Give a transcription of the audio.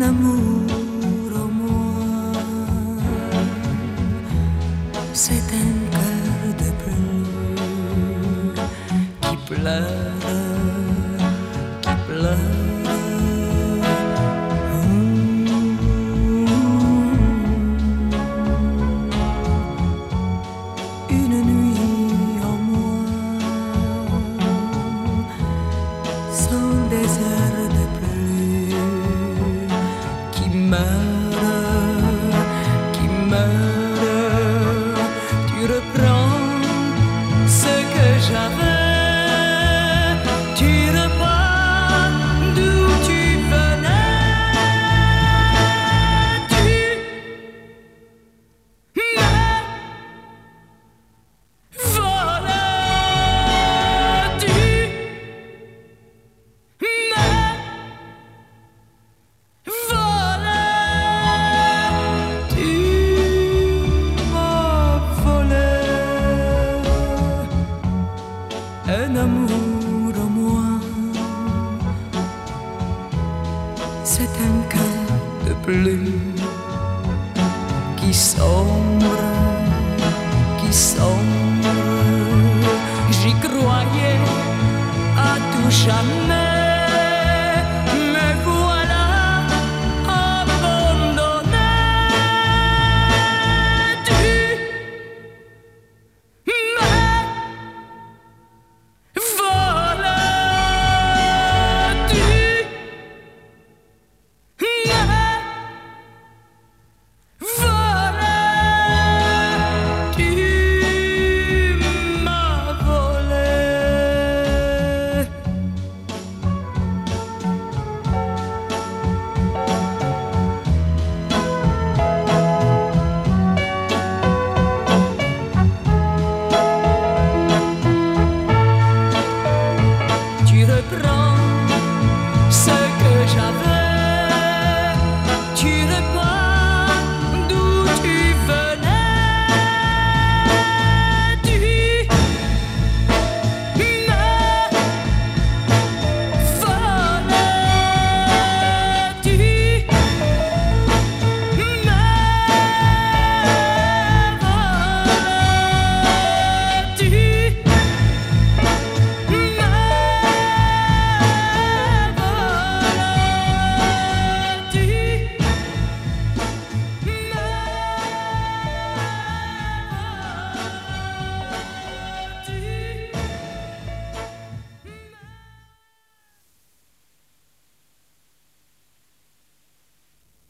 un amour au moins. C'est un cœur de pluie qui pleure, qui pleure. Qui un amour en moi. C'est un cœur de plus qui sombre, qui sombre. J'y croyais à tout jamais.